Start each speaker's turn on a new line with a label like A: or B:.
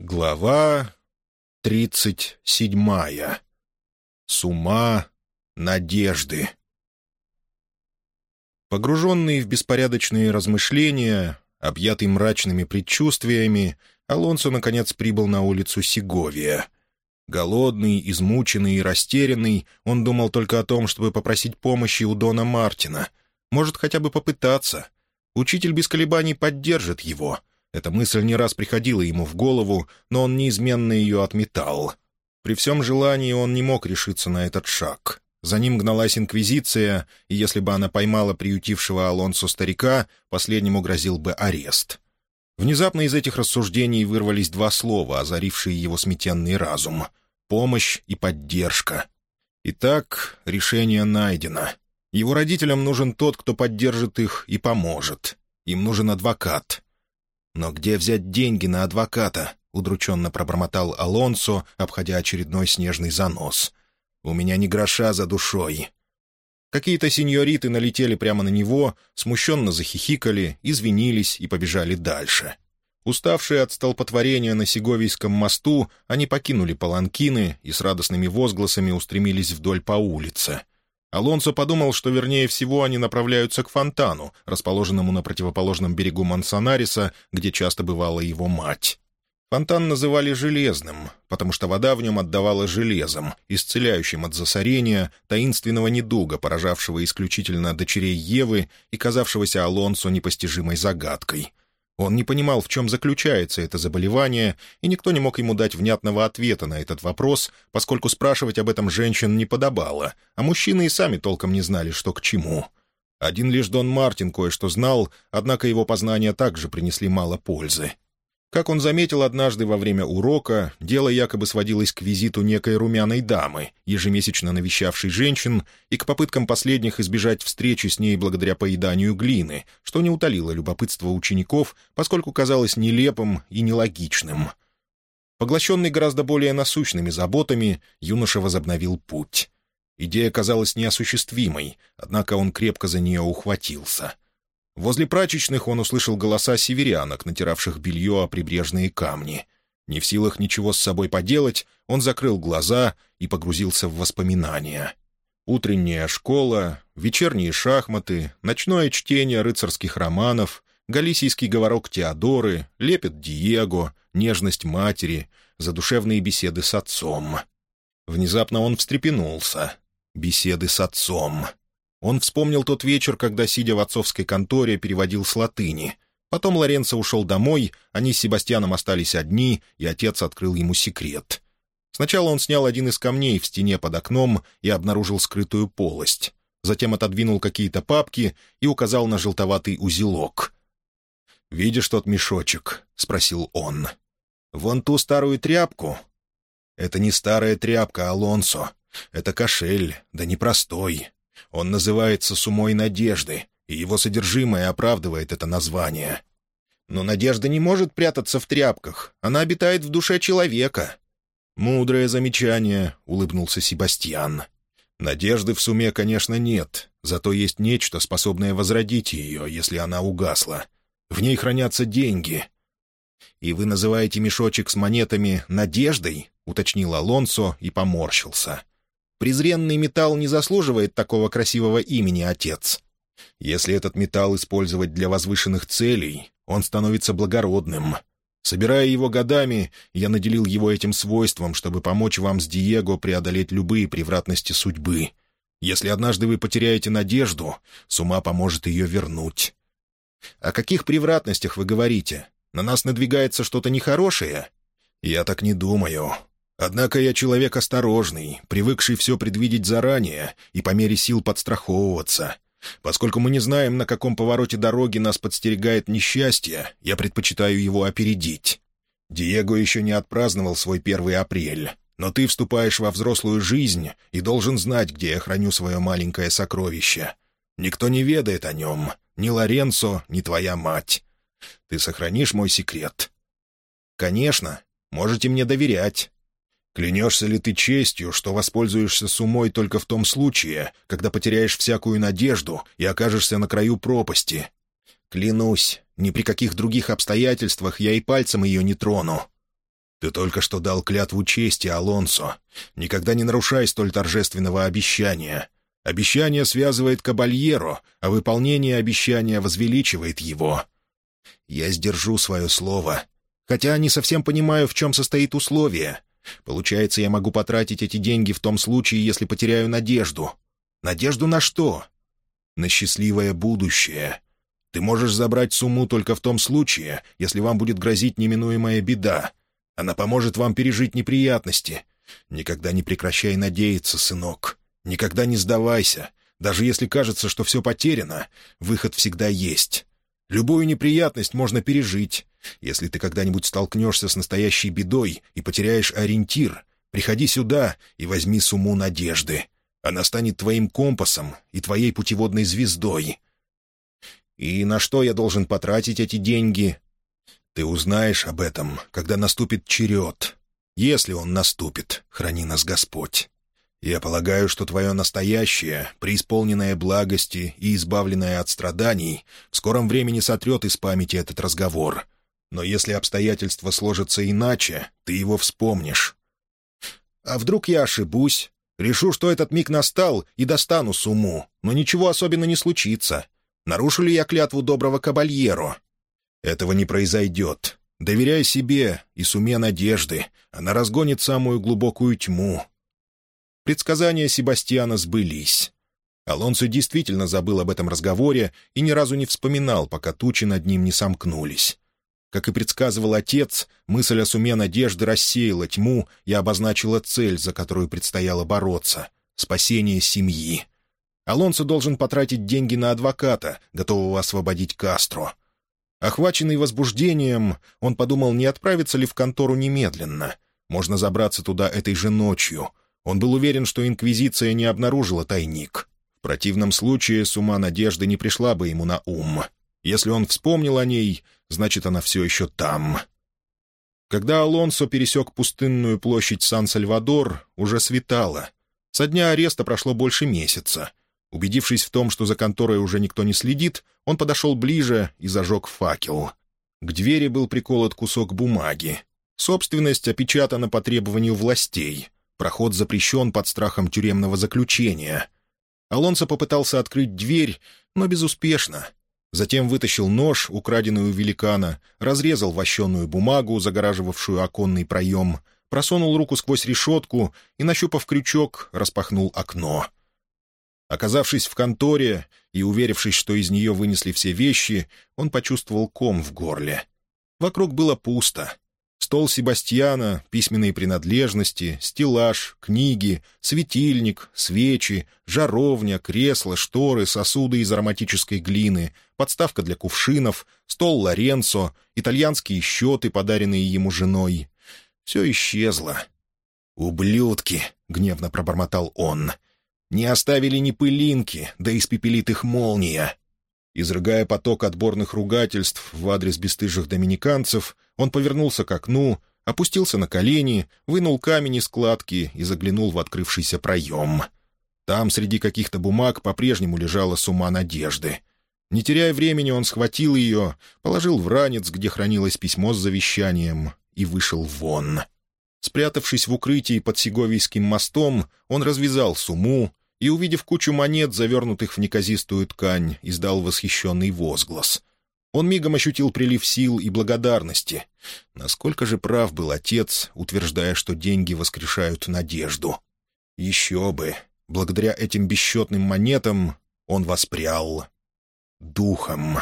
A: Глава тридцать седьмая. С ума надежды. Погруженный в беспорядочные размышления, объятый мрачными предчувствиями, Алонсо, наконец, прибыл на улицу Сеговия. Голодный, измученный и растерянный, он думал только о том, чтобы попросить помощи у Дона Мартина. Может, хотя бы попытаться. Учитель без колебаний поддержит его — эта мысль не раз приходила ему в голову, но он неизменно ее отметал. При всем желании он не мог решиться на этот шаг. За ним гналась Инквизиция, и если бы она поймала приютившего Алонсо старика, последнему грозил бы арест. Внезапно из этих рассуждений вырвались два слова, озарившие его сметенный разум — помощь и поддержка. Итак, решение найдено. Его родителям нужен тот, кто поддержит их и поможет. Им нужен адвокат. «Но где взять деньги на адвоката?» — удрученно пробормотал Алонсо, обходя очередной снежный занос. «У меня ни гроша за душой». Какие-то сеньориты налетели прямо на него, смущенно захихикали, извинились и побежали дальше. Уставшие от столпотворения на Сеговийском мосту, они покинули паланкины и с радостными возгласами устремились вдоль по улице — Алонсо подумал, что вернее всего они направляются к фонтану, расположенному на противоположном берегу Мансонариса, где часто бывала его мать. Фонтан называли «железным», потому что вода в нем отдавала железом, исцеляющим от засорения, таинственного недуга, поражавшего исключительно дочерей Евы и казавшегося Алонсо непостижимой загадкой. Он не понимал, в чем заключается это заболевание, и никто не мог ему дать внятного ответа на этот вопрос, поскольку спрашивать об этом женщин не подобало, а мужчины и сами толком не знали, что к чему. Один лишь Дон Мартин кое-что знал, однако его познания также принесли мало пользы. Как он заметил однажды во время урока, дело якобы сводилось к визиту некой румяной дамы, ежемесячно навещавшей женщин, и к попыткам последних избежать встречи с ней благодаря поеданию глины, что не утолило любопытство учеников, поскольку казалось нелепым и нелогичным. Поглощенный гораздо более насущными заботами, юноша возобновил путь. Идея казалась неосуществимой, однако он крепко за нее ухватился — Возле прачечных он услышал голоса северянок, натиравших белье о прибрежные камни. Не в силах ничего с собой поделать, он закрыл глаза и погрузился в воспоминания. Утренняя школа, вечерние шахматы, ночное чтение рыцарских романов, галисийский говорок Теодоры, лепет Диего, нежность матери, задушевные беседы с отцом. Внезапно он встрепенулся. Беседы с отцом. Он вспомнил тот вечер, когда, сидя в отцовской конторе, переводил с латыни. Потом Лоренцо ушел домой, они с Себастьяном остались одни, и отец открыл ему секрет. Сначала он снял один из камней в стене под окном и обнаружил скрытую полость. Затем отодвинул какие-то папки и указал на желтоватый узелок. «Видишь тот мешочек?» — спросил он. «Вон ту старую тряпку?» «Это не старая тряпка, Алонсо. Это кошель, да непростой. Он называется «Сумой надежды», и его содержимое оправдывает это название. Но надежда не может прятаться в тряпках, она обитает в душе человека. «Мудрое замечание», — улыбнулся Себастьян. «Надежды в суме, конечно, нет, зато есть нечто, способное возродить ее, если она угасла. В ней хранятся деньги». «И вы называете мешочек с монетами «надеждой»?» — уточнил Алонсо и поморщился. Презренный металл не заслуживает такого красивого имени, отец. Если этот металл использовать для возвышенных целей, он становится благородным. Собирая его годами, я наделил его этим свойством, чтобы помочь вам с Диего преодолеть любые превратности судьбы. Если однажды вы потеряете надежду, с ума поможет ее вернуть. О каких превратностях вы говорите? На нас надвигается что-то нехорошее? Я так не думаю. Однако я человек осторожный, привыкший все предвидеть заранее и по мере сил подстраховываться. Поскольку мы не знаем, на каком повороте дороги нас подстерегает несчастье, я предпочитаю его опередить. Диего еще не отпраздновал свой первый апрель, но ты вступаешь во взрослую жизнь и должен знать, где я храню свое маленькое сокровище. Никто не ведает о нем, ни Лоренцо, ни твоя мать. Ты сохранишь мой секрет?» «Конечно, можете мне доверять». Клянешься ли ты честью, что воспользуешься сумой только в том случае, когда потеряешь всякую надежду и окажешься на краю пропасти? Клянусь, ни при каких других обстоятельствах я и пальцем ее не трону. «Ты только что дал клятву чести, Алонсо. Никогда не нарушай столь торжественного обещания. Обещание связывает кабальеро, а выполнение обещания возвеличивает его. Я сдержу свое слово, хотя не совсем понимаю, в чем состоит условие. Получается, я могу потратить эти деньги в том случае, если потеряю надежду. Надежду на что? На счастливое будущее. Ты можешь забрать сумму только в том случае, если вам будет грозить неминуемая беда. Она поможет вам пережить неприятности. Никогда не прекращай надеяться, сынок. Никогда не сдавайся. Даже если кажется, что все потеряно, выход всегда есть. Любую неприятность можно пережить. Если ты когда-нибудь столкнешься с настоящей бедой и потеряешь ориентир, приходи сюда и возьми сумму надежды. Она станет твоим компасом и твоей путеводной звездой. И на что я должен потратить эти деньги? Ты узнаешь об этом, когда наступит черед. Если он наступит, храни нас Господь. Я полагаю, что твое настоящее, преисполненное благости и избавленное от страданий, в скором времени сотрет из памяти этот разговор. Но если обстоятельства сложатся иначе, ты его вспомнишь. А вдруг я ошибусь? Решу, что этот миг настал, и достану сумму, но ничего особенно не случится. Нарушу ли я клятву доброго кабальеро? Этого не произойдет. Доверяй себе и суме надежды. Она разгонит самую глубокую тьму. Предсказания Себастьяна сбылись. Алонсо действительно забыл об этом разговоре и ни разу не вспоминал, пока тучи над ним не сомкнулись. Как и предсказывал отец, мысль о суме надежды рассеяла тьму и обозначила цель, за которую предстояло бороться — спасение семьи. Алонсо должен потратить деньги на адвоката, готового освободить Кастро — Охваченный возбуждением, он подумал, не отправиться ли в контору немедленно. Можно забраться туда этой же ночью. Он был уверен, что Инквизиция не обнаружила тайник. В противном случае с ума надежды не пришла бы ему на ум. Если он вспомнил о ней, значит, она все еще там. Когда Алонсо пересек пустынную площадь Сан-Сальвадор, уже светало. Со дня ареста прошло больше месяца. Убедившись в том, что за конторой уже никто не следит, он подошел ближе и зажег факел. К двери был приколот кусок бумаги. Собственность опечатана по требованию властей. Проход запрещен под страхом тюремного заключения. Алонсо попытался открыть дверь, но безуспешно. Затем вытащил нож, украденный у великана, разрезал вощенную бумагу, загораживавшую оконный проем, просунул руку сквозь решетку и, нащупав крючок, распахнул окно — Оказавшись в конторе и уверившись, что из нее вынесли все вещи, он почувствовал ком в горле. Вокруг было пусто. Стол Себастьяна, письменные принадлежности, стеллаж, книги, светильник, свечи, жаровня, кресло, шторы, сосуды из ароматической глины, подставка для кувшинов, стол Лоренцо, итальянские счеты, подаренные ему женой. Все исчезло. «Ублюдки!» — гневно пробормотал он — не оставили ни пылинки, да испепелит их молния. Изрыгая поток отборных ругательств в адрес бесстыжих доминиканцев, он повернулся к окну, опустился на колени, вынул камень из складки и заглянул в открывшийся проем. Там среди каких-то бумаг по-прежнему лежала сумма надежды. Не теряя времени, он схватил ее, положил в ранец, где хранилось письмо с завещанием, и вышел вон. Спрятавшись в укрытии под Сеговийским мостом, он развязал сумму и, увидев кучу монет, завернутых в неказистую ткань, издал восхищенный возглас. Он мигом ощутил прилив сил и благодарности. Насколько же прав был отец, утверждая, что деньги воскрешают надежду. Еще бы! Благодаря этим бесчетным монетам он воспрял духом.